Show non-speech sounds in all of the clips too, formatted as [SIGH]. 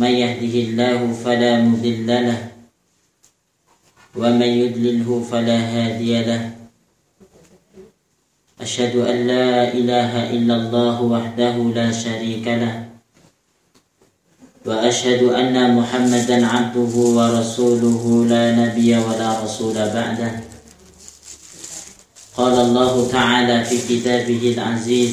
من يهده الله فلا مضل له ومن يضلله فلا هادي له. أشهد أن لا إله إلا الله وحده لا شريك له وأشهد أن محمدا عبده ورسوله لا نبي ولا رسول بعده. قال الله تعالى في كتابه العزيز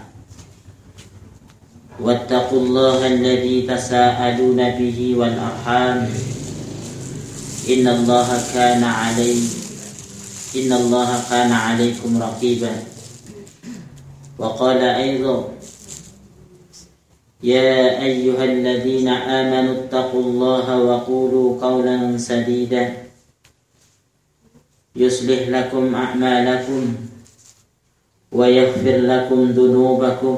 واتقوا الله الذي تساءلون به والأرحام. إن الله كان علي إن الله كان عليكم رقيبا. وقال أيضا يا أيها الذين آمنوا اتقوا الله وقولوا قولا سديدا. يصلح لكم أعمالكم ويغفر لكم ذنوبكم.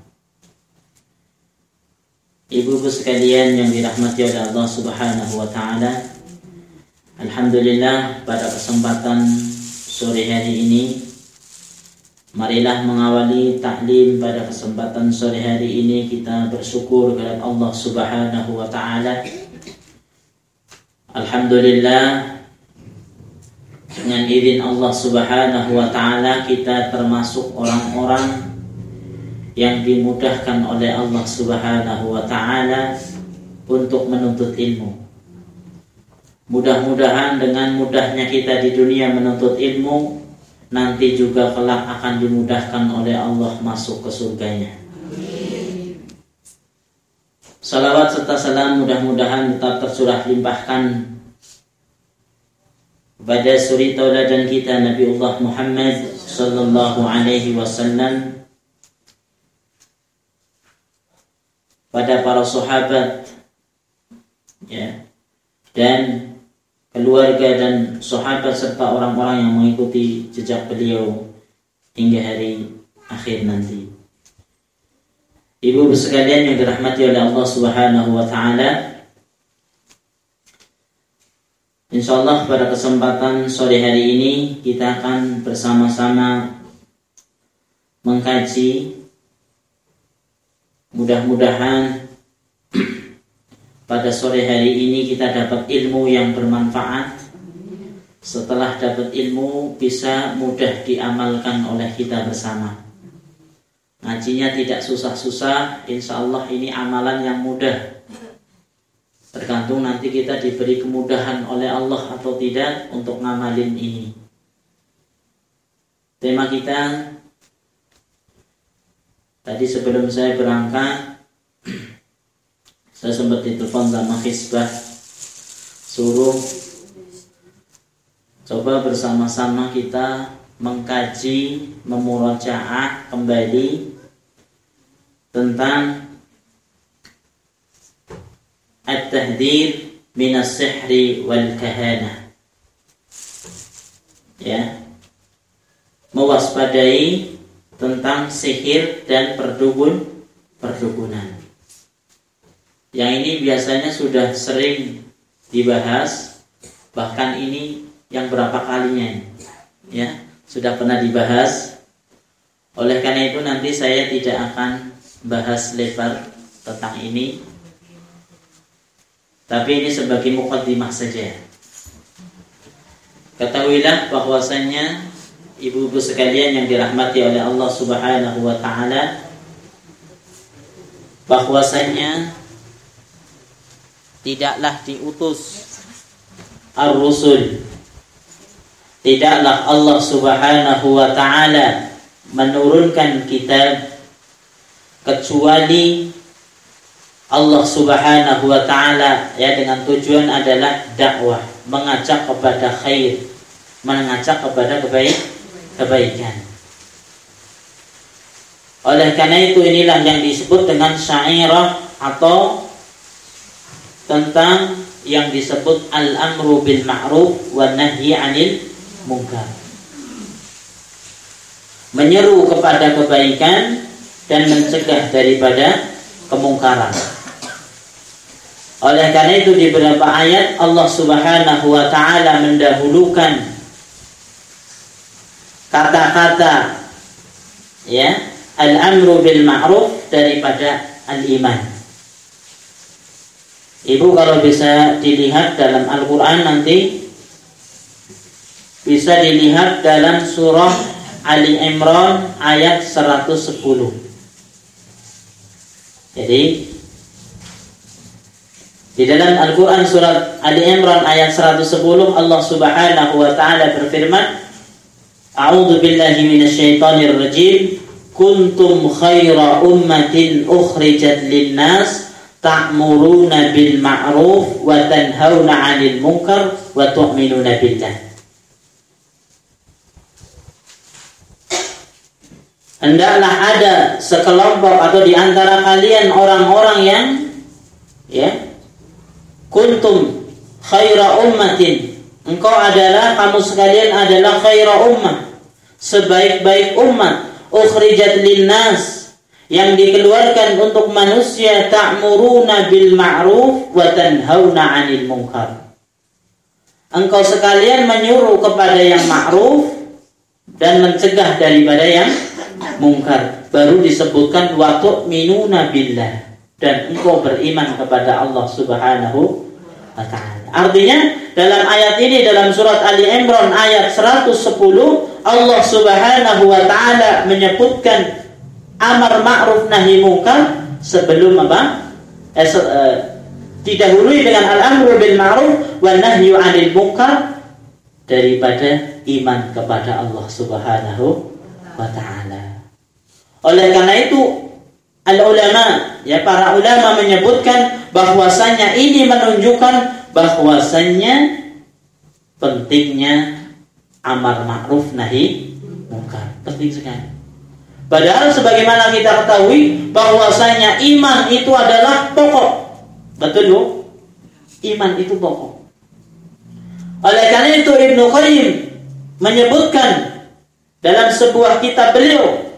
Ibu-ibu sekalian yang dirahmati oleh Allah Subhanahu wa taala. Alhamdulillah pada kesempatan sore hari ini marilah mengawali taklim pada kesempatan sore hari ini kita bersyukur kepada Allah Subhanahu wa taala. Alhamdulillah dengan izin Allah Subhanahu wa taala kita termasuk orang-orang yang dimudahkan oleh Allah Subhanahu wa taala untuk menuntut ilmu. Mudah-mudahan dengan mudahnya kita di dunia menuntut ilmu nanti juga kelak akan dimudahkan oleh Allah masuk ke surganya. Salawat serta salam mudah-mudahan tetap tercurah limpahkan kepada suri tauladan kita Nabiullah Muhammad sallallahu alaihi wasallam pada para sahabat ya dan keluarga dan sahabat serta orang-orang yang mengikuti jejak beliau hingga hari akhir nanti. Ibu sekalian yang dirahmati oleh Allah Subhanahu wa taala. Insyaallah pada kesempatan sore hari ini kita akan bersama-sama mengkaji Mudah-mudahan pada sore hari ini kita dapat ilmu yang bermanfaat. Setelah dapat ilmu bisa mudah diamalkan oleh kita bersama. Ngajinya tidak susah-susah, insya Allah ini amalan yang mudah. Tergantung nanti kita diberi kemudahan oleh Allah atau tidak untuk ngamalin ini. Tema kita Tadi sebelum saya berangkat Saya sempat ditelepon sama Hizbah Suruh Coba bersama-sama kita Mengkaji Memurajaah kembali Tentang At-tahdir Minas sihri wal kahana Ya. Mewaspadai tentang sihir dan perdukun perdukunan. Yang ini biasanya sudah sering dibahas, bahkan ini yang berapa kalinya, ya sudah pernah dibahas. Oleh karena itu nanti saya tidak akan bahas lebar tentang ini. Tapi ini sebagai mukaddimah saja. Ketahuilah bahwasanya ibu-ibu sekalian yang dirahmati oleh Allah Subhanahu wa taala bahwasanya tidaklah diutus ar-rusul tidaklah Allah Subhanahu wa taala menurunkan kitab kecuali Allah Subhanahu wa taala ya dengan tujuan adalah dakwah, mengajak kepada khair, mengajak kepada kebaik, kebaikan. Oleh karena itu inilah yang disebut dengan syairah atau tentang yang disebut al-amru bil ma'ruf wa nahyi 'anil munkar. Menyeru kepada kebaikan dan mencegah daripada kemungkaran. Oleh karena itu di beberapa ayat Allah Subhanahu wa taala mendahulukan kata-kata ya al-amru bil ma'ruf daripada al-iman. Ibu kalau bisa dilihat dalam Al-Quran nanti Bisa dilihat dalam surah Ali Imran ayat 110 Jadi di dalam Al-Quran surat Ali Imran ayat 110 Allah subhanahu wa ta'ala berfirman A'udhu billahi minasyaitanir rajim Kuntum khaira ummatin ukhrijat linnas ta'muruna bil ma'ruf wa tanhauna 'anil munkar wa tu'minuna billah. Hendaklah ada sekelompok atau di antara kalian orang-orang yang ya kuntum khaira ummatin. Engkau adalah kamu sekalian adalah khaira ummah sebaik-baik umat ukhrijat linnas yang dikeluarkan untuk manusia ta'muruna bil ma'ruf wa tanhauna 'anil munkar. Engkau sekalian menyuruh kepada yang ma'ruf dan mencegah daripada yang mungkar. Baru disebutkan wa tu'minuna billah dan engkau beriman kepada Allah Subhanahu wa taala. Artinya dalam ayat ini dalam surat Ali Imran ayat 110 Allah Subhanahu wa taala menyebutkan amar ma'ruf nahi munkar sebelum apa? Eh, eh, didahului dengan al-amru bil ma'ruf wa nahyu 'anil munkar daripada iman kepada Allah Subhanahu wa taala. Oleh karena itu al ulama ya para ulama menyebutkan bahwasanya ini menunjukkan bahwasanya pentingnya amar ma'ruf nahi munkar. Penting sekali. Padahal sebagaimana kita ketahui bahwasanya iman itu adalah pokok. Betul? Iman itu pokok. Oleh karena itu Ibnu Qayyim menyebutkan dalam sebuah kitab beliau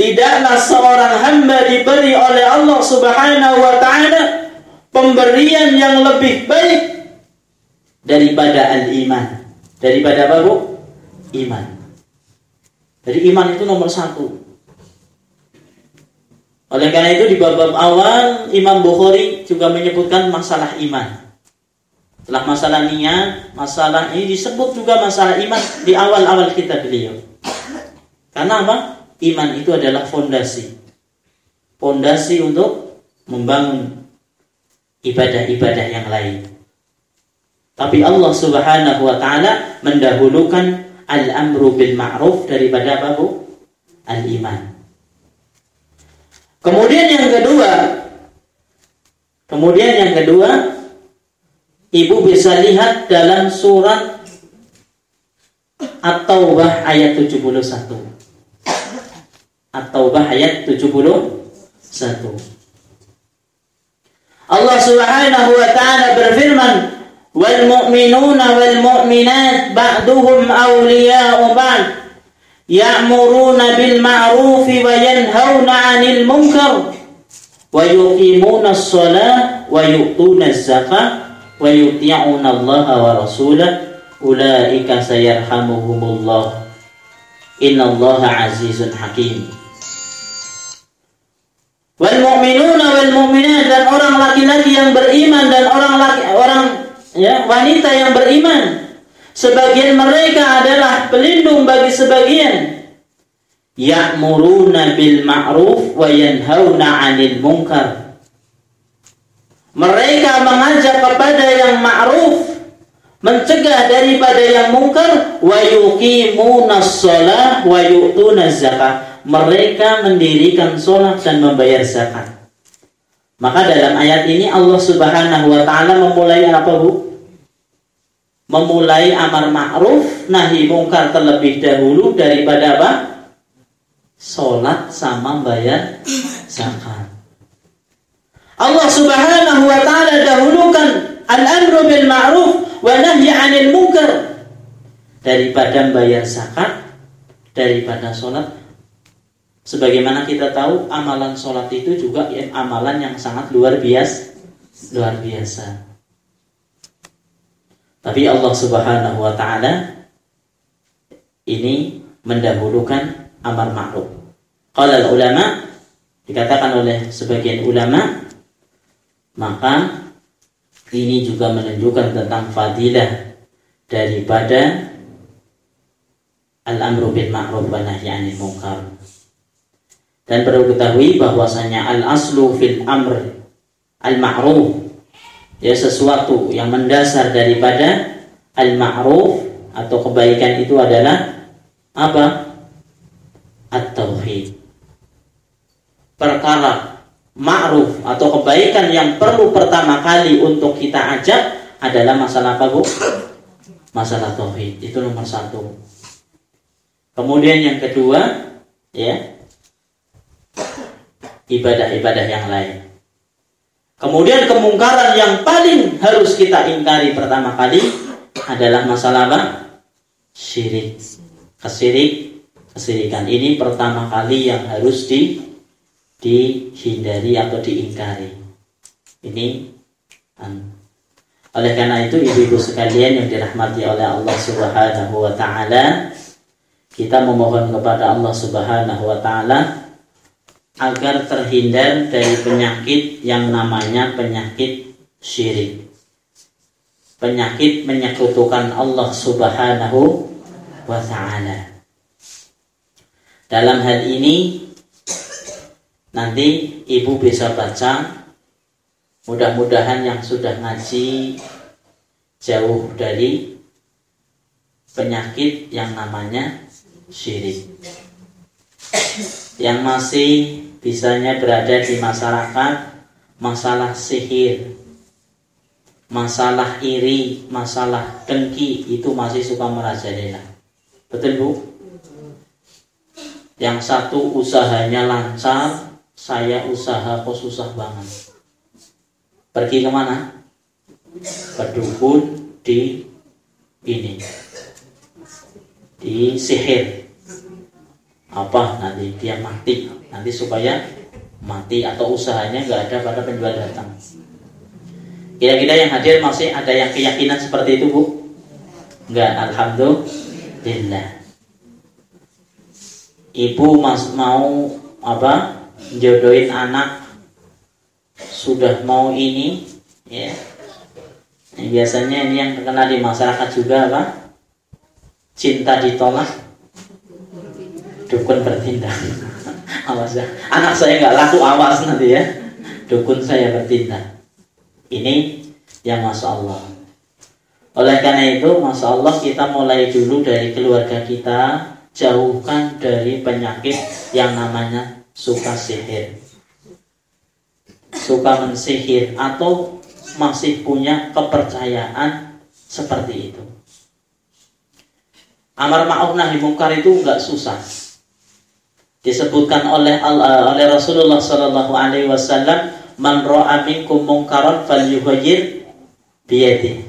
Tidaklah seorang hamba diberi oleh Allah Subhanahu wa taala pemberian yang lebih baik daripada al-iman. Daripada apa, Bu? Iman. Jadi iman itu nomor satu. Oleh karena itu di bab-bab awal Imam Bukhari juga menyebutkan masalah iman. Setelah masalah niat, masalah ini disebut juga masalah iman di awal-awal kita beliau. Karena apa? Iman itu adalah fondasi. Fondasi untuk membangun ibadah-ibadah yang lain. Tapi Allah Subhanahu wa taala mendahulukan al-amru bil ma'ruf daripada apa Bu? Al-iman. Kemudian yang kedua, kemudian yang kedua, Ibu bisa lihat dalam surat At-Taubah ayat 71. At-Taubah ayat 71. Allah Subhanahu wa taala berfirman, والمؤمنون والمؤمنات بعضهم أولياء بعض يأمرون بالمعروف وينهون عن المنكر ويقيمون الصلاة ويؤتون الزكاة ويطيعون الله ورسوله ulaika sayarhamuhumullah innallaha azizun hakim wal mu'minuna wal mu'minat dan orang laki-laki yang beriman dan orang laki orang ya wanita yang beriman. Sebagian mereka adalah pelindung bagi sebagian. Ya'muruna bil ma'ruf wa yanhauna 'anil munkar. Mereka mengajak kepada yang ma'ruf mencegah daripada yang mungkar wa yuqimuna shalah wa yu'tuna zakat mereka mendirikan sholat dan membayar zakat maka dalam ayat ini Allah Subhanahu wa taala memulai apa Bu? Memulai amar ma'ruf nahi mungkar terlebih dahulu daripada apa? Sholat sama bayar zakat. Allah Subhanahu wa taala dahulukan al-amru bil ma'ruf wa nahyi 'anil munkar daripada bayar zakat daripada sholat sebagaimana kita tahu amalan sholat itu juga ya, amalan yang sangat luar biasa luar biasa tapi Allah subhanahu wa ta'ala ini mendahulukan amar ma'ruf kalau ulama dikatakan oleh sebagian ulama maka ini juga menunjukkan tentang fadilah daripada al-amru bil ma'ruf wa nahyi. Dan perlu ketahui bahwasanya al-aslu fil amr al-ma'ruf ya sesuatu yang mendasar daripada al-ma'ruf atau kebaikan itu adalah apa? At-tauhid. Perkara ma'ruf atau kebaikan yang perlu pertama kali untuk kita ajak adalah masalah apa bu? Masalah tauhid itu nomor satu. Kemudian yang kedua, ya ibadah-ibadah yang lain. Kemudian kemungkaran yang paling harus kita ingkari pertama kali adalah masalah apa? Syirik. Kesirik, kesirikan ini pertama kali yang harus di dihindari atau diingkari. Ini oleh karena itu ibu-ibu sekalian yang dirahmati oleh Allah Subhanahu wa taala, kita memohon kepada Allah Subhanahu wa taala agar terhindar dari penyakit yang namanya penyakit syirik. Penyakit menyekutukan Allah Subhanahu wa taala. Dalam hal ini Nanti ibu bisa baca Mudah-mudahan yang sudah ngaji Jauh dari Penyakit yang namanya Syirik Yang masih Bisanya berada di masyarakat Masalah sihir Masalah iri Masalah dengki Itu masih suka merajalela Betul bu? Yang satu usahanya lancar saya usaha kok susah banget. Pergi ke mana? Ke dukun di ini di sihir apa? Nanti dia mati. Nanti supaya mati atau usahanya nggak ada pada penjual datang. Kira-kira yang hadir masih ada yang keyakinan seperti itu bu? Nggak. Alhamdulillah. Ibu mas mau apa? Jodohin anak. Sudah mau ini ya. Biasanya ini yang terkenal di masyarakat juga apa? Cinta ditolak dukun bertindak [LAUGHS] awas ya. Anak saya nggak laku awas nanti ya. Dukun saya bertindak ini yang masya Allah. Oleh karena itu masya Allah kita mulai dulu dari keluarga kita jauhkan dari penyakit yang namanya suka sihir. Suka mensihir atau masih punya kepercayaan seperti itu. Amar ma'ruf nahi mungkar itu enggak susah disebutkan oleh oleh Rasulullah Shallallahu Alaihi Wasallam man ro'a minkum mungkaran falyughayyir biyadihi.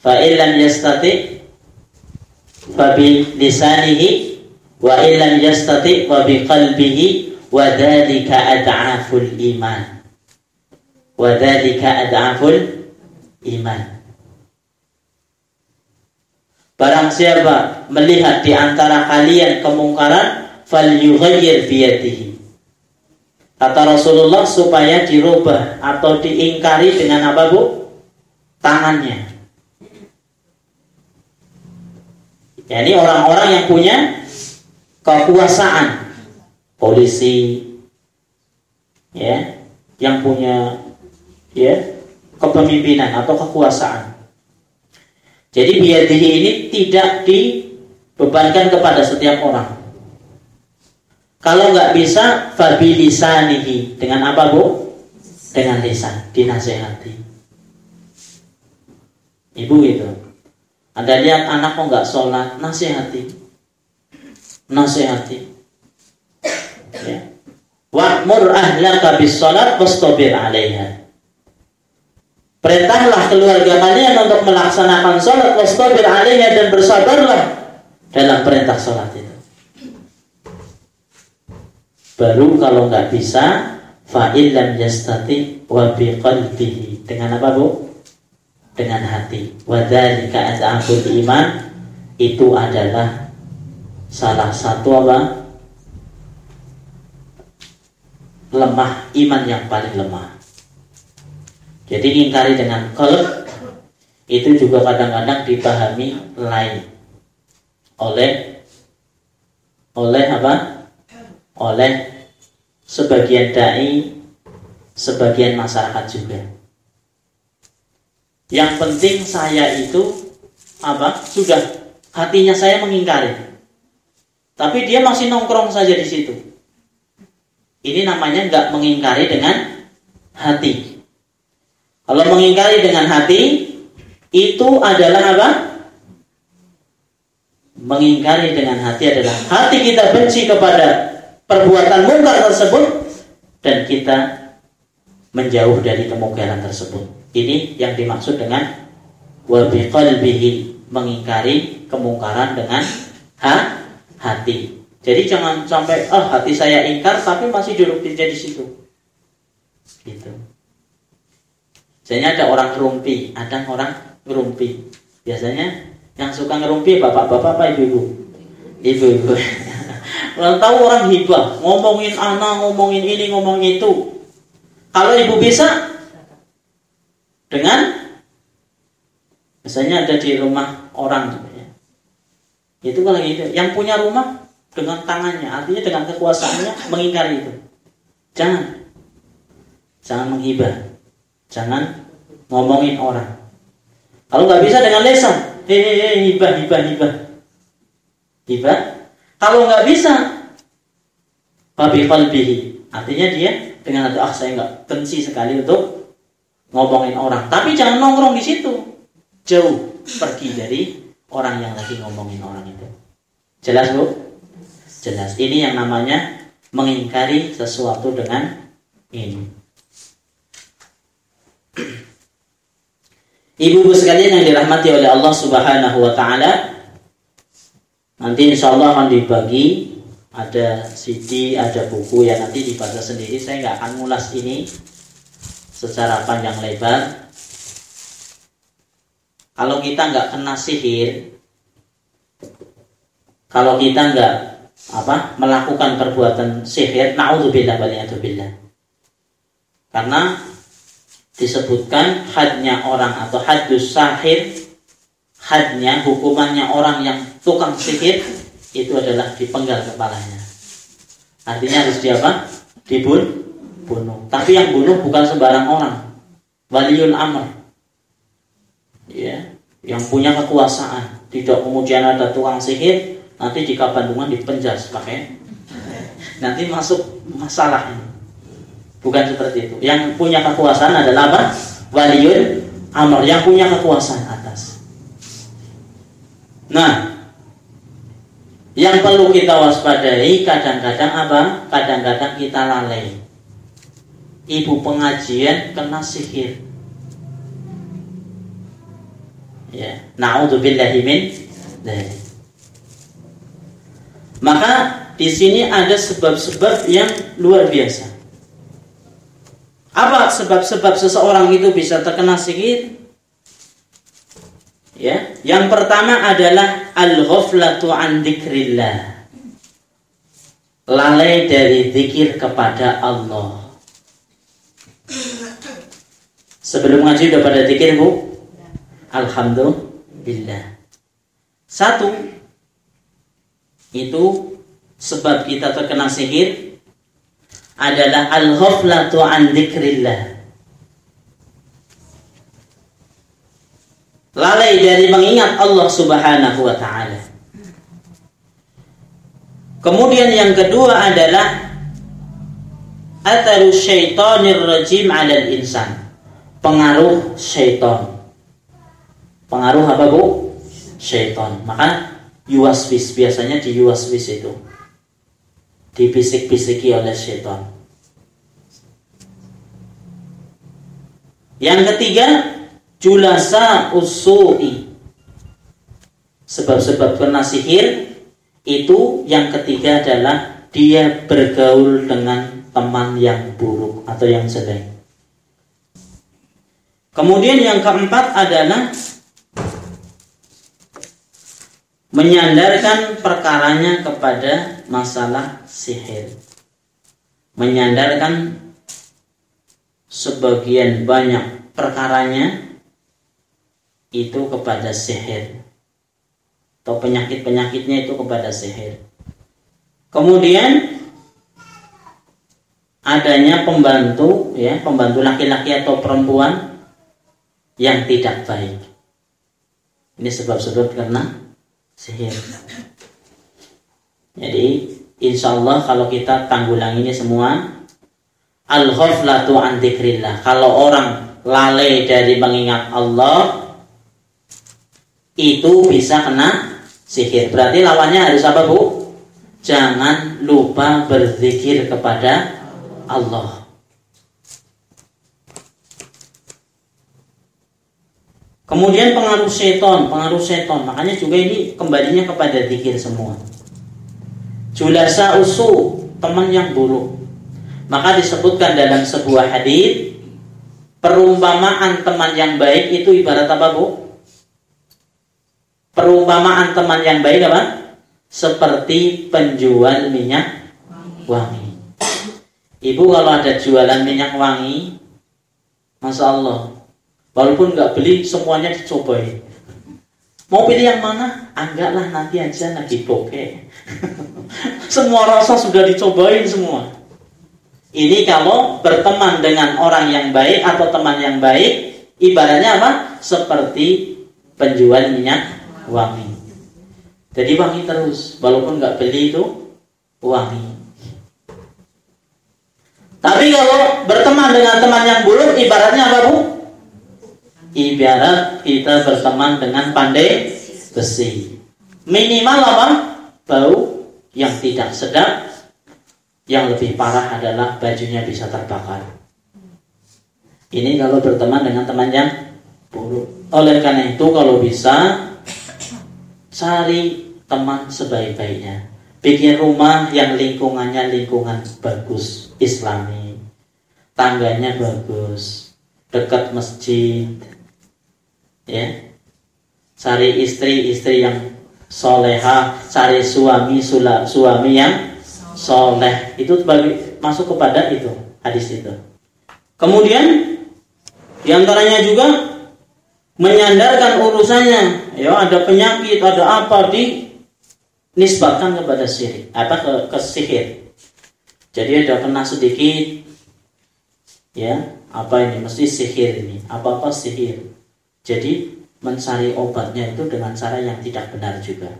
Fa illam yastati fa bi lisanihi wa illam yastati wa biqalbihi wa dzalika ad'aful iman. Wa dzalika ad'aful iman Barang siapa melihat di antara kalian kemungkaran, falyughayyir biyadihi. Kata Rasulullah supaya dirubah atau diingkari dengan apa bu? Tangannya. Ya, ini orang-orang yang punya kekuasaan, polisi, ya, yang punya ya kepemimpinan atau kekuasaan. Jadi biyadihi ini tidak dibebankan kepada setiap orang. Kalau nggak bisa, fabilisanihi dengan apa bu? Dengan lisan, dinasehati. Ibu itu. Anda lihat anak kok nggak sholat, nasihati, nasihati. Ya. Wa'mur ahlaka bis sholat wastabir alaiha. Perintahlah keluarga kalian untuk melaksanakan sholat wastabir alaiha dan bersabarlah dalam perintah sholat itu. Baru kalau nggak bisa fa'il lam yastati wa biqalbihi. Dengan apa Bu? Dengan hati. Wadzalika ad'aful iman itu adalah salah satu apa? lemah iman yang paling lemah. Jadi ingkari dengan kolb itu juga kadang-kadang dipahami lain oleh oleh apa? oleh sebagian dai, sebagian masyarakat juga. Yang penting saya itu apa? Sudah hatinya saya mengingkari. Tapi dia masih nongkrong saja di situ. Ini namanya nggak mengingkari dengan hati. Kalau mengingkari dengan hati itu adalah apa? Mengingkari dengan hati adalah hati kita benci kepada perbuatan mungkar tersebut dan kita menjauh dari kemungkaran tersebut. Ini yang dimaksud dengan wabi qalbihi mengingkari kemungkaran dengan ha, hati. Jadi jangan sampai oh hati saya ingkar tapi masih duduk di di situ. Gitu. Biasanya ada orang ngerumpi, ada orang ngerumpi. Biasanya yang suka ngerumpi bapak-bapak apa ibu-ibu? Ibu-ibu. [LAUGHS] Kalau tahu orang hibah, ngomongin anak, ngomongin ini, ngomongin itu. Kalau ibu bisa dengan misalnya ada di rumah orang gitu ya. Itu kalau gitu, yang punya rumah dengan tangannya, artinya dengan kekuasaannya mengingkari itu. Jangan. Jangan menghibah. Jangan ngomongin orang. Kalau nggak bisa dengan lesan, hehehe hibah hibah hibah. Hibah kalau nggak bisa, babi qalbihi. Artinya dia dengan itu ah saya nggak benci sekali untuk ngomongin orang. Tapi jangan nongkrong di situ. Jauh pergi dari orang yang lagi ngomongin orang itu. Jelas bu? Jelas. Ini yang namanya mengingkari sesuatu dengan ini. Ibu-ibu sekalian yang dirahmati oleh Allah Subhanahu wa taala, Nanti insya Allah akan dibagi ada CD, ada buku yang nanti dibaca sendiri. Saya nggak akan ngulas ini secara panjang lebar. Kalau kita nggak kena sihir, kalau kita nggak apa melakukan perbuatan sihir, naudzubillah waliyatubillah. Karena disebutkan hadnya orang atau hadus sahir hadnya hukumannya orang yang tukang sihir itu adalah dipenggal kepalanya. Artinya harus di apa? Dibun, bunuh. Tapi yang bunuh bukan sembarang orang. Waliul amr. Ya, yang punya kekuasaan. Tidak kemudian ada tukang sihir, nanti jika Bandungan dipenjas pakai nanti masuk masalah ini. Bukan seperti itu. Yang punya kekuasaan adalah apa? Waliul amr, yang punya kekuasaan atas. Nah, yang perlu kita waspadai kadang-kadang apa? Kadang-kadang kita lalai. Ibu pengajian kena sihir. Ya, naudzubillahi min Maka di sini ada sebab-sebab yang luar biasa. Apa sebab-sebab seseorang itu bisa terkena sihir? Ya, Yang pertama adalah al-ghaflatu an dzikrillah. Lalai dari zikir kepada Allah. Sebelum ngaji udah pada zikir, Bu? Alhamdulillah. Satu, itu sebab kita terkena sihir adalah al-ghaflatu an dzikrillah. lalai dari mengingat Allah Subhanahu wa taala. Kemudian yang kedua adalah atharu syaitonir rajim 'ala insan. Pengaruh syaitan. Pengaruh apa, Bu? Syaitan. Maka yuwaswis biasanya di yuwaswis itu. Dibisik-bisiki oleh syaitan. Yang ketiga, julasa usui sebab-sebab kena sihir itu yang ketiga adalah dia bergaul dengan teman yang buruk atau yang jelek kemudian yang keempat adalah menyandarkan perkaranya kepada masalah sihir menyandarkan sebagian banyak perkaranya itu kepada sihir atau penyakit-penyakitnya itu kepada sihir. Kemudian adanya pembantu ya, pembantu laki-laki atau perempuan yang tidak baik. Ini sebab-sebab karena sihir. Jadi insya Allah kalau kita tanggulang ini semua al-ghaflatu an Kalau orang lalai dari mengingat Allah, itu bisa kena sihir. Berarti lawannya harus apa bu? Jangan lupa berzikir kepada Allah. Kemudian pengaruh seton, pengaruh seton. Makanya juga ini kembalinya kepada zikir semua. Julasa usu, teman yang buruk. Maka disebutkan dalam sebuah hadis perumpamaan teman yang baik itu ibarat apa bu? Perumpamaan teman yang baik apa? Seperti penjual minyak wangi. Ibu kalau ada jualan minyak wangi, masya Allah, walaupun nggak beli semuanya dicobain. Mau pilih yang mana? Anggaplah nanti aja lagi bokeh. [LAUGHS] semua rasa sudah dicobain semua. Ini kalau berteman dengan orang yang baik atau teman yang baik, ibaratnya apa? Seperti penjual minyak wangi. Jadi wangi terus, walaupun nggak beli itu wangi. Tapi kalau berteman dengan teman yang buruk, ibaratnya apa bu? Ibarat kita berteman dengan pandai besi. Minimal apa? Bau yang tidak sedap. Yang lebih parah adalah bajunya bisa terbakar. Ini kalau berteman dengan teman yang buruk. Oleh karena itu kalau bisa Cari teman sebaik-baiknya. Bikin rumah yang lingkungannya lingkungan bagus, islami. Tangganya bagus, dekat masjid. Ya. Cari istri-istri yang soleha, cari suami sula, suami yang soleh. Itu bagi, masuk kepada itu hadis itu. Kemudian di antaranya juga menyandarkan urusannya ya ada penyakit ada apa di nisbatkan kepada sihir apa ke, ke sihir jadi ada kena sedikit ya apa ini mesti sihir ini apa apa sihir jadi mencari obatnya itu dengan cara yang tidak benar juga.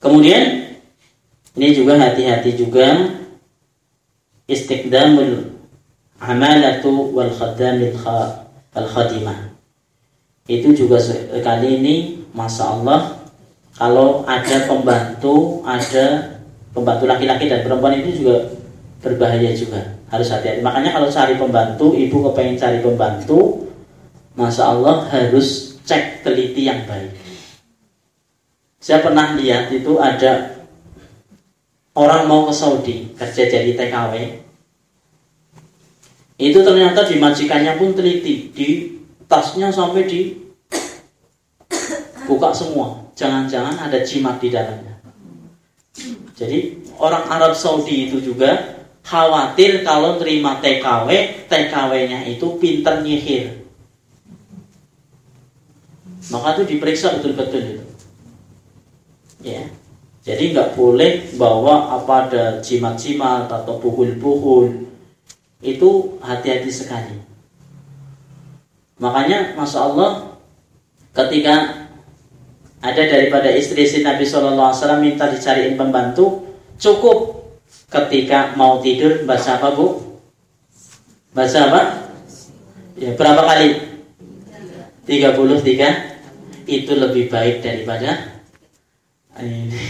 Kemudian ini juga hati-hati juga istiqdamul amalatu wal khadamil al khadimah. Itu juga sekali ini masa Allah kalau ada pembantu ada pembantu laki-laki dan perempuan itu juga berbahaya juga harus hati-hati makanya kalau cari pembantu ibu kepengen cari pembantu masa Allah harus cek teliti yang baik saya pernah lihat itu ada orang mau ke Saudi kerja jadi TKW itu ternyata di majikannya pun teliti di tasnya sampai di buka semua. Jangan-jangan ada jimat di dalamnya. Jadi orang Arab Saudi itu juga khawatir kalau terima TKW, TKW-nya itu pinter nyihir. Maka itu diperiksa betul-betul itu. Ya. Jadi nggak boleh bawa apa ada jimat-jimat atau puhul-puhul. Itu hati-hati sekali. Makanya Masya Allah ketika ada daripada istri si Nabi SAW minta dicariin pembantu cukup ketika mau tidur baca apa bu? Baca apa? Ya, berapa kali? 33 itu lebih baik daripada ini.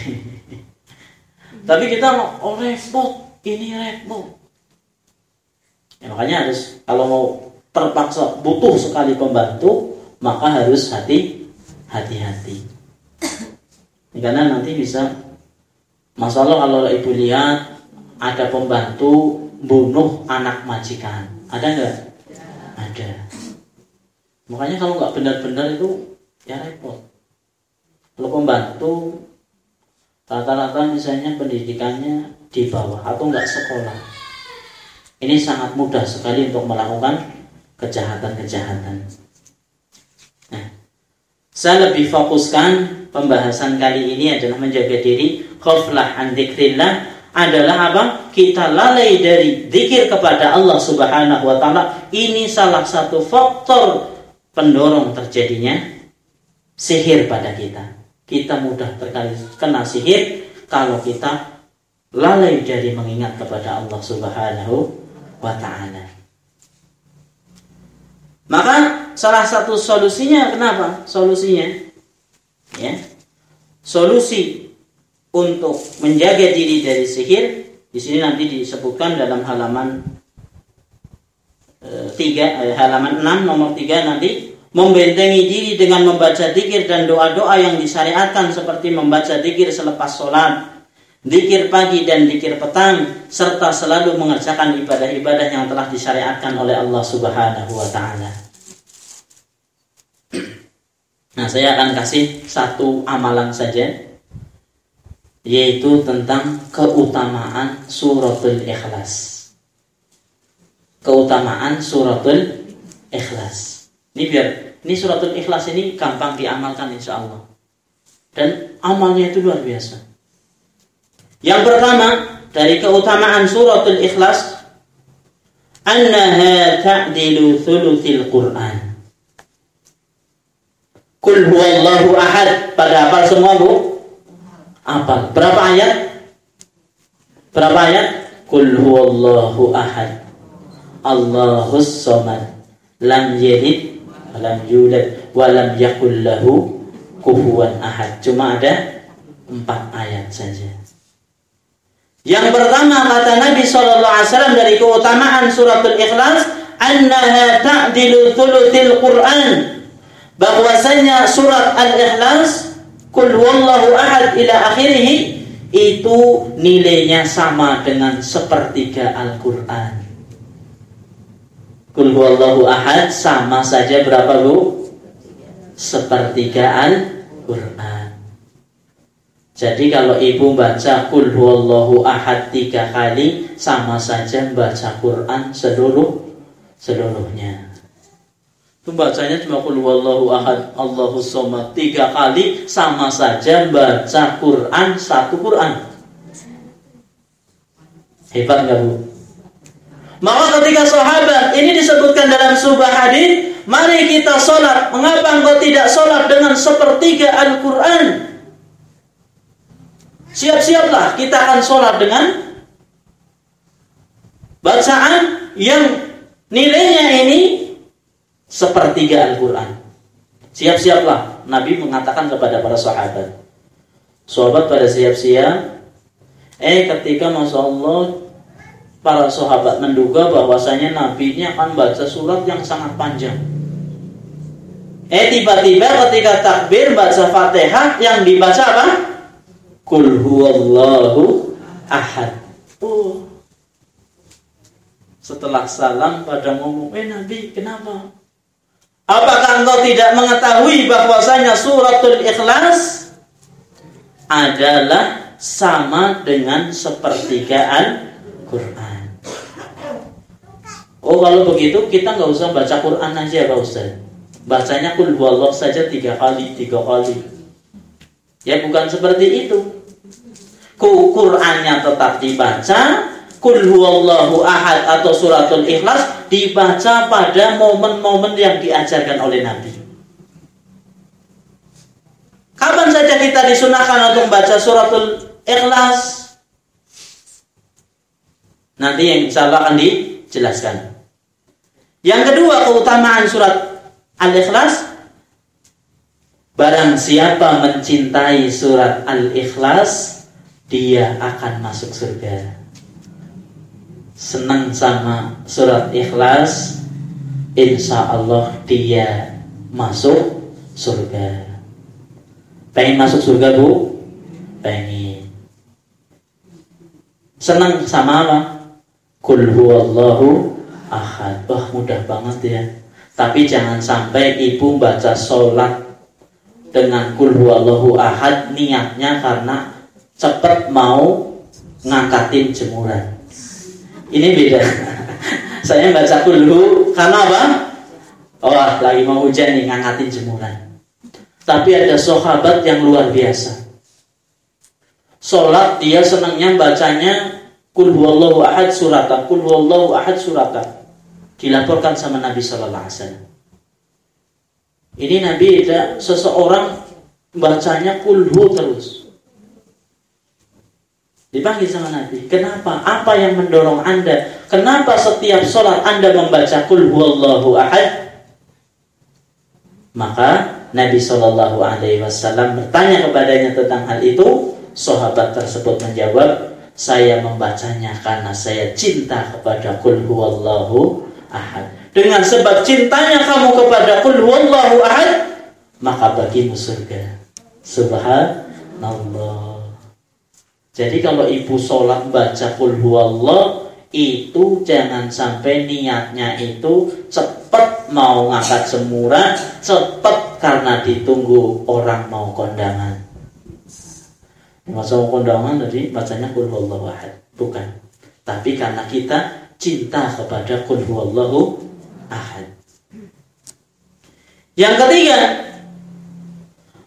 [LAUGHS] Tapi kita mau oh repot, ini repot. Ya, makanya harus kalau mau terpaksa butuh sekali pembantu, maka harus hati hati-hati. [COUGHS] Karena nanti bisa masalah kalau ibu lihat ada pembantu bunuh anak majikan, ada nggak? Ada. Makanya kalau nggak benar-benar itu ya repot. Kalau pembantu rata-rata misalnya pendidikannya di bawah atau nggak sekolah, ini sangat mudah sekali untuk melakukan kejahatan-kejahatan. Nah, saya lebih fokuskan pembahasan kali ini adalah menjaga diri khoflah an adalah apa? Kita lalai dari zikir kepada Allah Subhanahu wa taala. Ini salah satu faktor pendorong terjadinya sihir pada kita. Kita mudah terkali kena sihir kalau kita lalai dari mengingat kepada Allah Subhanahu wa taala. Maka salah satu solusinya kenapa? Solusinya ya. Solusi untuk menjaga diri dari sihir di sini nanti disebutkan dalam halaman e, tiga, e, halaman 6 nomor 3 nanti membentengi diri dengan membaca dikir dan doa-doa yang disyariatkan seperti membaca dikir selepas sholat, dikir pagi dan dikir petang, serta selalu mengerjakan ibadah-ibadah yang telah disyariatkan oleh Allah Subhanahu wa taala. Nah, saya akan kasih satu amalan saja yaitu tentang keutamaan suratul ikhlas. Keutamaan suratul ikhlas. Ini biar ini suratul ikhlas ini gampang diamalkan insya Allah. Dan amalnya itu luar biasa. Yang pertama dari keutamaan suratul ikhlas annaha ta'dilu thuluthil Qur'an Kul huwallahu ahad. Pada hafal semua bu? Apa? Berapa ayat? Berapa ayat? Kul huwallahu ahad. Allahus somad. Lam yalid, lam yulad, walam yakul lahu kufuwan ahad. Cuma ada empat ayat saja. Yang pertama kata Nabi SAW dari keutamaan suratul ikhlas, annaha ta'dilu thuluthil Qur'an bahwasanya surat Al-Ikhlas Kul wallahu ahad ila akhirih itu nilainya sama dengan sepertiga Al-Qur'an. Kul wallahu ahad sama saja berapa Bu? Sepertiga Al-Qur'an. Jadi kalau ibu baca Kul wallahu ahad tiga kali sama saja baca Quran seluruh seluruhnya. Itu bacanya cuma kul wallahu ahad Allahu somad tiga kali sama saja baca Quran satu Quran. Hebat nggak bu? Maka ketika sahabat ini disebutkan dalam sebuah hadis, mari kita sholat. Mengapa engkau tidak sholat dengan sepertiga Al-Quran? Siap-siaplah kita akan sholat dengan bacaan yang nilainya ini sepertiga Al-Quran. Siap-siaplah. Nabi mengatakan kepada para sahabat. Sahabat pada siap-siap. Eh ketika Masya Allah para sahabat menduga bahwasanya Nabi ini akan baca surat yang sangat panjang. Eh tiba-tiba ketika takbir baca Fatihah yang dibaca apa? Kul huwallahu ahad. Oh. Setelah salam pada ngomong, "Eh Nabi, kenapa?" Apakah engkau tidak mengetahui bahwasanya suratul ikhlas adalah sama dengan sepertigaan Quran. Oh kalau begitu kita nggak usah baca Quran aja Pak Ustaz. Bacanya kul saja tiga kali, tiga kali. Ya bukan seperti itu. Qurannya tetap dibaca, Kul huwallahu ahad atau suratul ikhlas dibaca pada momen-momen yang diajarkan oleh Nabi. Kapan saja kita disunahkan untuk membaca suratul ikhlas? Nanti yang insya Allah akan dijelaskan. Yang kedua keutamaan surat al-ikhlas Barang siapa mencintai surat al-ikhlas Dia akan masuk surga senang sama surat ikhlas. Insya Allah dia masuk surga. Pengen masuk surga bu? Pengen. Senang sama apa? Kul huwallahu ahad. Wah mudah banget ya. Tapi jangan sampai ibu baca sholat dengan kul huwallahu ahad niatnya karena cepat mau ngangkatin jemuran ini beda. Saya baca dulu karena apa? Oh, lagi mau hujan nih ngangatin jemuran. Tapi ada sahabat yang luar biasa. Sholat dia senangnya bacanya Kul huwallahu ahad surata Kul huwallahu ahad surata Dilaporkan sama Nabi Sallallahu Alaihi Wasallam Ini Nabi ada seseorang bacanya kulhu terus Dipanggil sama Nabi. Kenapa? Apa yang mendorong Anda? Kenapa setiap sholat Anda membaca kul huwallahu ahad? Maka Nabi Shallallahu Alaihi Wasallam bertanya kepadanya tentang hal itu. Sahabat tersebut menjawab, saya membacanya karena saya cinta kepada kul huwallahu ahad. Dengan sebab cintanya kamu kepada kul huwallahu ahad, maka bagimu surga. Subhanallah. Jadi kalau ibu sholat baca kul huwallah itu jangan sampai niatnya itu cepat mau ngangkat semura, cepat karena ditunggu orang mau kondangan. Masa mau kondangan tadi bacanya kul huwallahu ahad, bukan. Tapi karena kita cinta kepada kul huwallahu ahad. Yang ketiga,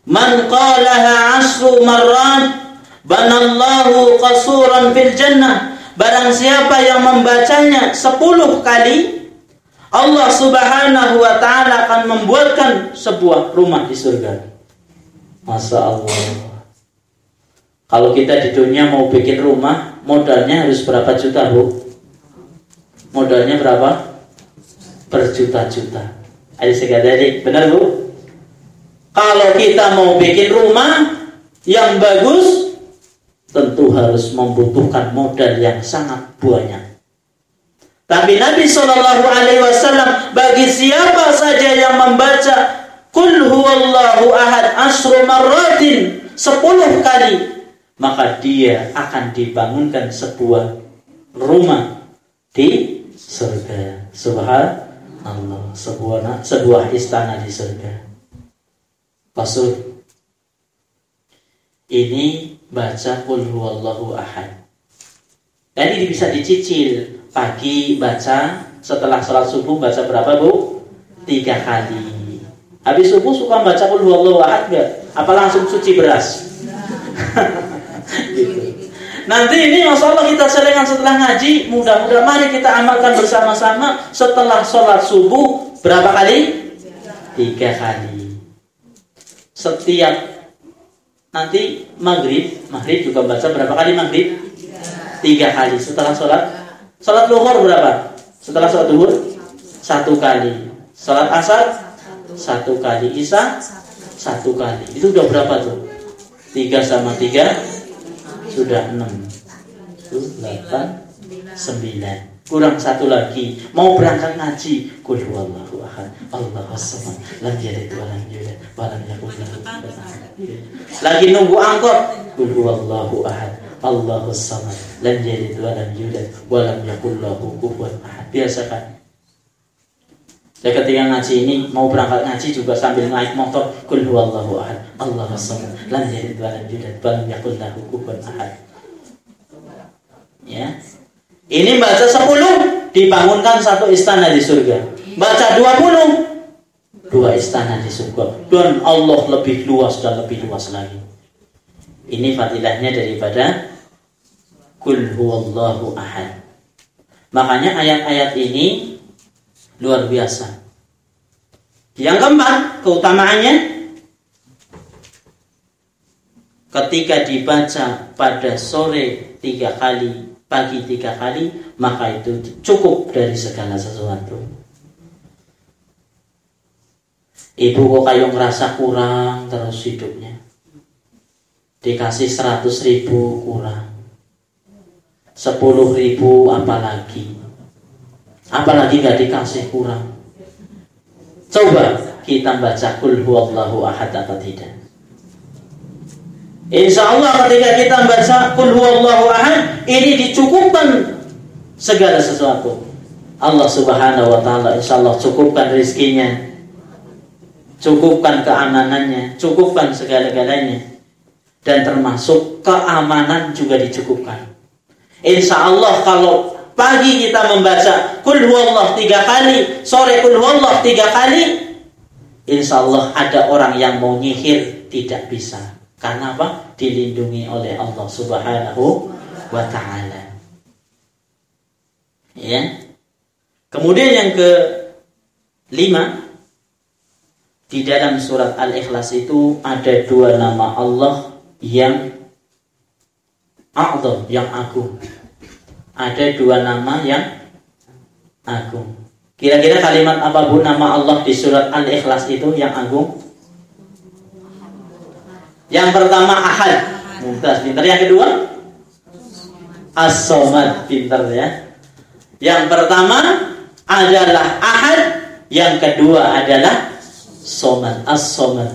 man qalaha asru marrat Banallahu qasuran fil jannah. Barang siapa yang membacanya sepuluh kali, Allah subhanahu wa ta'ala akan membuatkan sebuah rumah di surga. Masya Allah. Kalau kita di dunia mau bikin rumah, modalnya harus berapa juta, Bu? Modalnya berapa? Berjuta-juta. Ada sekadari, benar, Bu? Kalau kita mau bikin rumah yang bagus, tentu harus membutuhkan modal yang sangat banyak. Tapi Nabi Shallallahu Alaihi Wasallam bagi siapa saja yang membaca Kul huwallahu ahad asru marratin sepuluh kali maka dia akan dibangunkan sebuah rumah di surga. Subhanallah, sebuah sebuah istana di surga. Rasul ini baca kul huwallahu ahad. Dan ini bisa dicicil. Pagi baca, setelah sholat subuh baca berapa bu? Tiga kali. Habis subuh suka baca kul huwallahu ahad gak? Apa langsung suci beras? [LAUGHS] gitu. Nanti ini Masya Allah kita selingan setelah ngaji Mudah-mudahan mari kita amalkan bersama-sama Setelah sholat subuh Berapa kali? Tiga kali Setiap nanti maghrib maghrib juga baca berapa kali maghrib? Tiga kali. Setelah sholat? Sholat luhur berapa? Setelah sholat luhur satu kali. Sholat asar? Satu kali. Isya? Satu kali. Itu udah berapa tuh? Tiga sama tiga? Sudah enam. Delapan sembilan kurang satu lagi. Mau berangkat ngaji? Kul huwallahu ahad. Allahu samad lam yalid wa lam yulad wa lam yakul lagi nunggu angkot? Kul huwallahu ahad. Allahu samad lam yalid wa lam yulad wa lam yakul lahu kufuwan ahad. Biasakan Dan ketika ngaji ini mau berangkat ngaji juga sambil naik motor. Kul huwallahu ahad. Allahu samad lam yalid wa lam yulad wa lam yakul lahu ahad. Ya. Ini baca 10 dibangunkan satu istana di surga. Baca 20 dua istana di surga. Dan Allah lebih luas dan lebih luas lagi. Ini fadilahnya daripada kul huwallahu ahad. Makanya ayat-ayat ini luar biasa. Yang keempat, keutamaannya ketika dibaca pada sore tiga kali, pagi tiga kali, maka itu cukup dari segala sesuatu. Ibu kok kayak ngerasa kurang terus hidupnya. Dikasih seratus ribu kurang. Sepuluh ribu apalagi apalagi gak dikasih kurang coba kita baca kul huwallahu ahad apa tidak Insya Allah ketika kita baca kul huwallahu ahad ini dicukupkan segala sesuatu. Allah subhanahu wa ta'ala insya Allah cukupkan rizkinya cukupkan keamanannya cukupkan segala-galanya dan termasuk keamanan juga dicukupkan. Insya Allah kalau Pagi kita membaca Kul huwallah tiga kali Sore kul huwallah tiga kali Insya Allah ada orang yang mau nyihir Tidak bisa Karena apa? Dilindungi oleh Allah subhanahu wa ta'ala Ya Kemudian yang ke lima Di dalam surat Al-Ikhlas itu Ada dua nama Allah Yang A'zam, yang agung ada dua nama yang agung. Kira-kira kalimat apa bu nama Allah di surat Al-Ikhlas itu yang agung? Yang pertama Ahad, Mumtaz, pintar. Yang kedua As-Somad, pintar ya. Yang pertama adalah Ahad, yang kedua adalah Somad, As-Somad.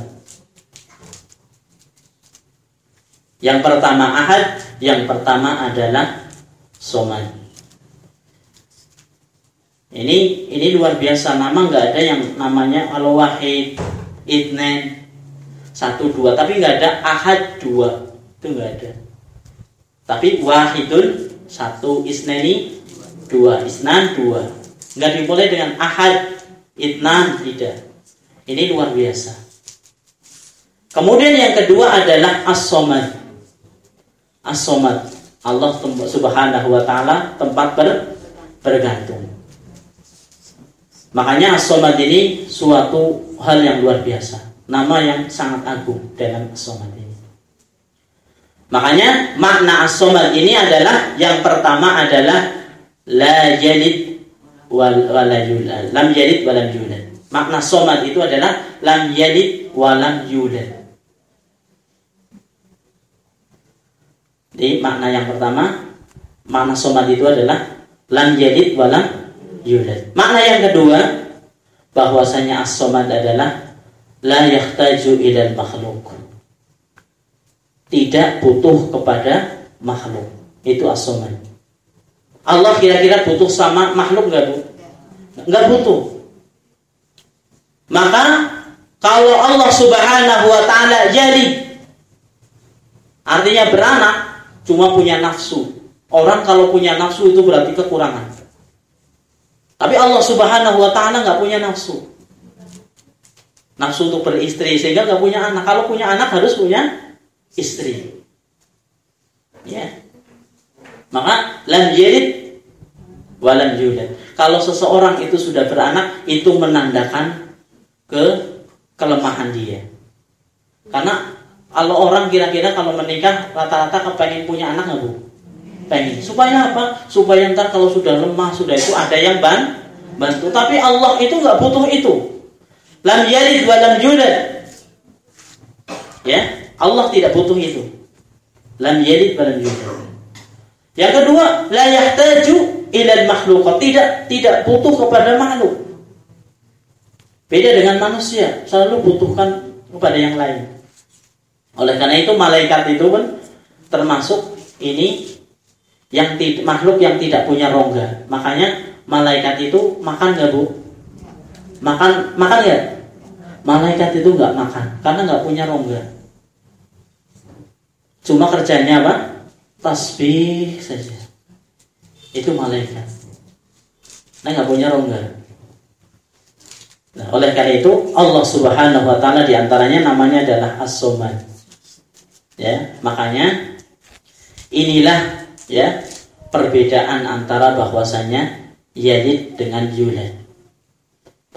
Yang pertama Ahad, yang pertama adalah somad. Ini ini luar biasa nama nggak ada yang namanya al wahid itnen satu dua tapi nggak ada ahad dua itu nggak ada. Tapi wahidun satu isneni dua isnan dua nggak dimulai dengan ahad itnan tidak. Ini luar biasa. Kemudian yang kedua adalah as-somad. As-somad. Allah Subhanahu wa taala tempat ber, bergantung. Makanya as-somad ini suatu hal yang luar biasa, nama yang sangat agung dalam as-somad ini. Makanya makna as-somad ini adalah yang pertama adalah la yalid wal. Lam yalid wa lam yulad. Makna somad itu adalah lam yalid wa lam yulad. Jadi makna yang pertama, makna somat itu adalah lam yalid walam yulad. Makna yang kedua, bahwasanya as-somad adalah la yahtaju ilal makhluk. Tidak butuh kepada makhluk. Itu as-somad. Allah kira-kira butuh sama makhluk nggak bu? Nggak butuh. Maka kalau Allah Subhanahu wa taala jadi artinya beranak cuma punya nafsu. Orang kalau punya nafsu itu berarti kekurangan. Tapi Allah Subhanahu wa taala nggak punya nafsu. Nafsu untuk beristri sehingga nggak punya anak. Kalau punya anak harus punya istri. Ya. Maka lam yalid yulad. Kalau seseorang itu sudah beranak itu menandakan ke kelemahan dia. Karena kalau orang kira-kira kalau menikah rata-rata kepengen punya anak nggak bu? Pengen. Supaya apa? Supaya ntar kalau sudah lemah sudah itu ada yang ban bantu. Tapi Allah itu nggak butuh itu. Lam yalid wa lam yulad. Ya, Allah tidak butuh itu. Lam yalid wa lam yulad. Yang kedua, la yahtaju ilal makhluk. Tidak tidak butuh kepada makhluk. Beda dengan manusia, selalu butuhkan kepada yang lain. Oleh karena itu malaikat itu pun termasuk ini yang makhluk yang tidak punya rongga. Makanya malaikat itu makan nggak bu? Makan makan ya? Malaikat itu nggak makan karena nggak punya rongga. Cuma kerjanya apa? Tasbih saja. Itu malaikat. Nah nggak punya rongga. Nah, oleh karena itu Allah Subhanahu wa taala di antaranya namanya adalah As-Somad. Ya, makanya inilah ya perbedaan antara bahwasanya Yalid dengan Yulad.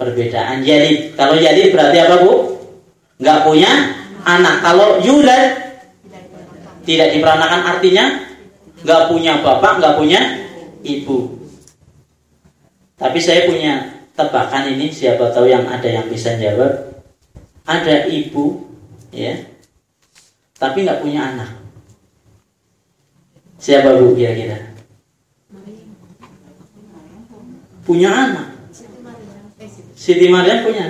Perbedaan Yalid. Kalau Yalid berarti apa bu? Nggak punya anak. Kalau Yulad tidak diperanakan artinya nggak punya bapak, nggak punya ibu. Tapi saya punya tebakan ini siapa tahu yang ada yang bisa jawab. Ada ibu, ya, tapi nggak punya anak. Siapa bu kira-kira? punya anak. Siti Maryam punya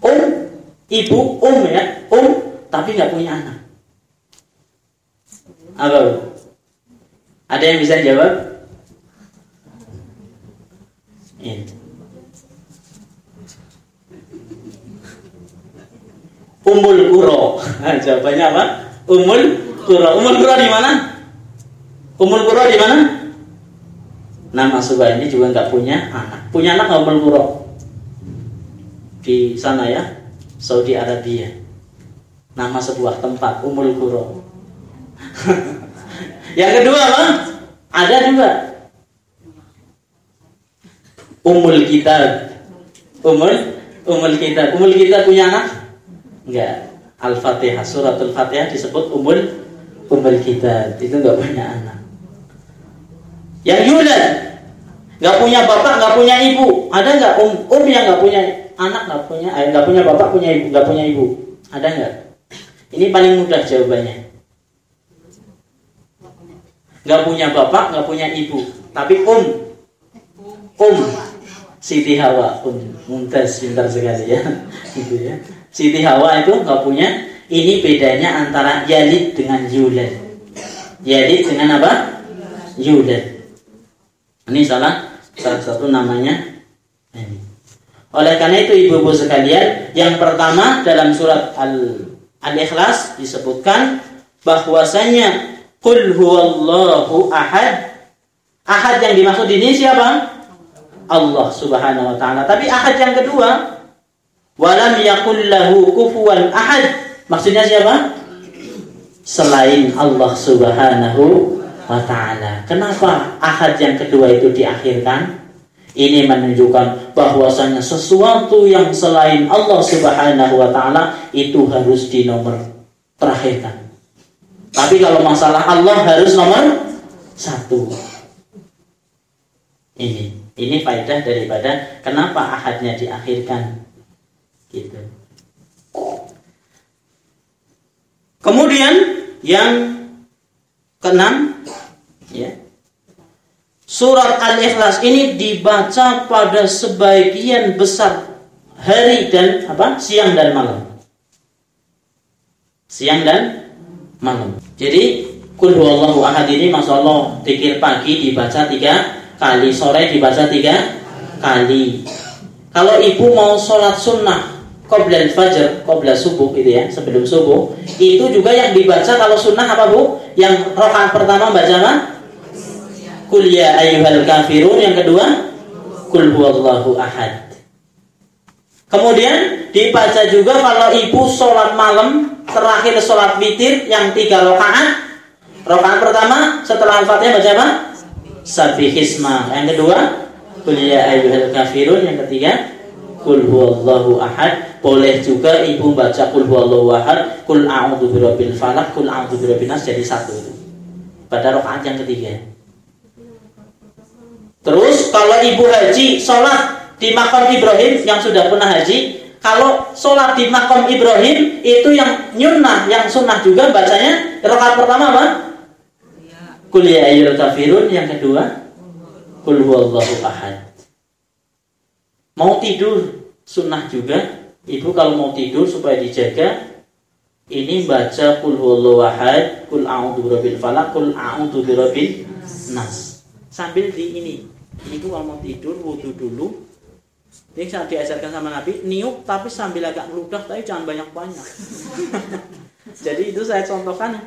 Um, ibu um ya, um tapi nggak punya anak. Apa? Ada yang bisa jawab? Ini. Umul Kuro. Jawabannya apa? Umul Kuro. Umul Kuro di mana? Umul Kuro di mana? Nama Subah ini juga nggak punya anak. Punya anak nggak Qura di sana ya, Saudi Arabia. Nama sebuah tempat Umul Qura. [LAUGHS] Yang kedua apa? Ada juga Umul Kitab. Umul Umul Kitab. Umul Kitab punya anak? Enggak. Al-Fatihah, suratul Fatihah disebut Umul Umul Kitab. Itu enggak punya anak. Yang yulad nggak punya bapak, nggak punya ibu. Ada nggak? Um um yang nggak punya anak, nggak punya eh, nggak punya bapak, punya ibu, nggak punya ibu. Ada nggak? Ini paling mudah jawabannya. Nggak punya bapak, nggak punya ibu, tapi um. Um. Siti Hawa. Um Mumtaz pintar sekali ya. [LAUGHS] Gitu ya. Siti Hawa itu nggak punya. Ini bedanya antara Yalid dengan Yulad. Yalid dengan apa? Yulad ini salah salah satu namanya ini. Oleh karena itu ibu-ibu sekalian, yang pertama dalam surat Al Al-Ikhlas disebutkan bahwasanya Qul huwallahu ahad. Ahad yang dimaksud ini siapa? Allah Subhanahu wa taala. Tapi ahad yang kedua, walam yakul lahu kufuwan ahad. Maksudnya siapa? Selain Allah Subhanahu wa taala. Kenapa ahad yang kedua itu diakhirkan? Ini menunjukkan bahwasanya sesuatu yang selain Allah Subhanahu wa taala itu harus di nomor terakhirkan. Tapi kalau masalah Allah harus nomor satu. Ini, ini faedah daripada kenapa ahadnya diakhirkan. Gitu. Kemudian yang keenam Ya. Surat Al-Ikhlas ini dibaca pada sebagian besar hari dan apa? siang dan malam. Siang dan malam. Jadi Kul huwallahu ahad ini Masya Allah Dikir pagi dibaca tiga kali Sore dibaca tiga kali Kalau ibu mau sholat sunnah Qobla fajar Qobla subuh gitu ya Sebelum subuh Itu juga yang dibaca kalau sunnah apa bu? Yang rokaat pertama baca apa? Kul ya ayyuhal kafirun yang kedua Kul huwallahu ahad Kemudian dibaca juga kalau ibu sholat malam terakhir sholat witir yang tiga rakaat. Rakaat pertama setelah al-fatihah baca apa? Sabihisma. Yang kedua, Kul ya ayyuhal kafirun. Yang ketiga, Kul huwallahu ahad. Boleh juga ibu baca Kul huwallahu ahad, Kul a'udzu birabbil falak, Kul a'udzu birabbin jadi satu itu. Pada rakaat yang ketiga. Terus kalau ibu haji sholat di makam Ibrahim yang sudah pernah haji, kalau sholat di makam Ibrahim itu yang nyunnah, yang sunnah juga bacanya rakaat pertama apa? Kuliah ya kafirun yang kedua Kul huwallahu ahad. Mau tidur sunnah juga. Ibu kalau mau tidur supaya dijaga ini baca kul huwallahu ahad, kul a'udzu birabbil falaq, kul a'udzu birabbin nas. Sambil di ini ibu kalau mau tidur wudhu dulu Jadi saat diajarkan sama Nabi, niup tapi sambil agak meludah tapi jangan banyak-banyak. [LAUGHS] Jadi itu saya contohkan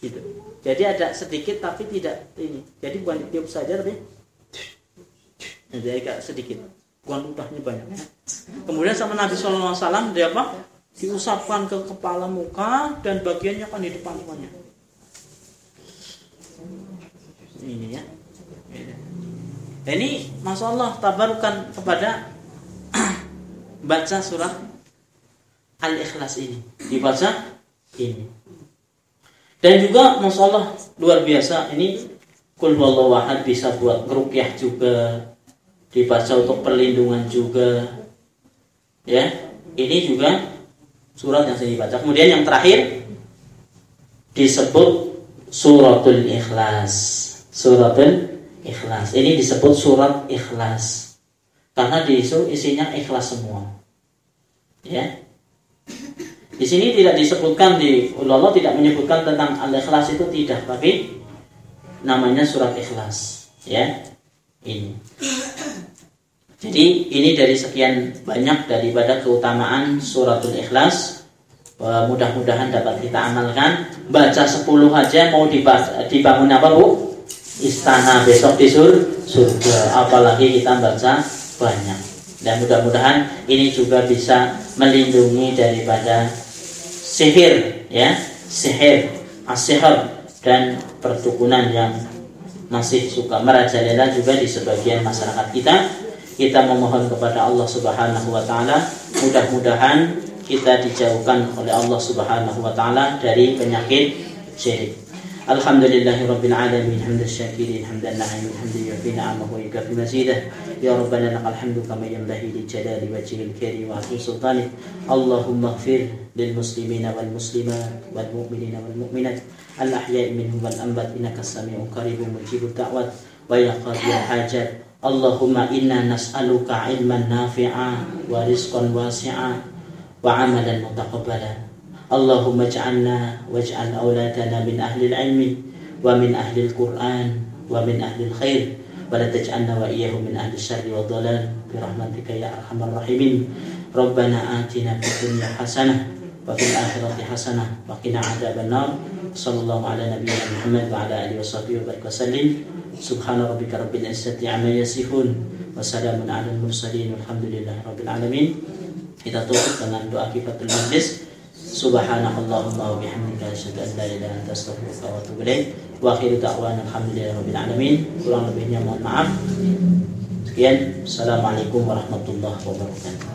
gitu. Jadi ada sedikit tapi tidak ini. Jadi bukan ditiup saja tapi jadi agak sedikit. Bukan ludahnya banyak. Kemudian sama Nabi SAW dia apa? Diusapkan ke kepala muka dan bagiannya kan di depan semuanya. Ini ya. Nah, ini Masya Allah tabarukan kepada [CLEARS THROAT] baca surah Al-Ikhlas ini. Dibaca ini. Dan juga Masya Allah luar biasa ini Kul wahad bisa buat ngerukyah juga dibaca untuk perlindungan juga ya ini juga surat yang saya dibaca kemudian yang terakhir disebut suratul ikhlas suratul ikhlas ini disebut surat ikhlas karena di isinya ikhlas semua ya di sini tidak disebutkan di Allah tidak menyebutkan tentang al-ikhlas itu tidak, tapi namanya surat ikhlas, ya. Ini. Jadi ini dari sekian banyak daripada keutamaan suratul ikhlas. Mudah-mudahan dapat kita amalkan. Baca 10 aja mau dibangun apa bu? Istana besok di sur surga. Apalagi kita baca banyak. Dan mudah-mudahan ini juga bisa melindungi daripada sihir ya. Sihir asihar dan perdukunan yang masih suka. Merajalela juga di sebagian masyarakat kita. Kita memohon kepada Allah Subhanahu wa taala. Mudah-mudahan kita dijauhkan oleh Allah Subhanahu wa taala dari penyakit syirik الحمد لله رب العالمين حمد الشاكرين حمد النعيم الحمد يعطي نعمه ويكفي مزيده. يا ربنا لك الحمد كما ينبغي لجلال وجهه الكريم وعظيم سلطانه. اللهم اغفر للمسلمين والمسلمات والمؤمنين والمؤمنات الأحياء منهم والأنبات إنك السميع قريب مجيب الدعوات. ويا قاضي الحاجات اللهم إنا نسألك علما نافعا ورزقا واسعا وعملا متقبلا. اللهم اجعلنا واجعل أولادنا من أهل العلم ومن أهل القرآن ومن أهل الخير ولا تجعلنا وإياهم من أهل الشر والضلال برحمتك يا أرحم الراحمين ربنا آتنا في الدنيا حسنة وفي الآخرة حسنة وقنا عذاب النار صلى الله على نبينا محمد وعلى آله وصحبه وبارك وسلم سبحان ربك رب العزة عما يصفون وسلام على المرسلين والحمد لله رب العالمين kita tutup dengan doa kifatul majlis Subhanakallahumma wa bihamdika asyhadu an la ilaha anta astaghfiruka wa atubu ilaik. Wa akhiru da'wana alhamdulillahi rabbil alamin. Kurang lebihnya mohon maaf. Sekian. Assalamualaikum warahmatullahi wabarakatuh.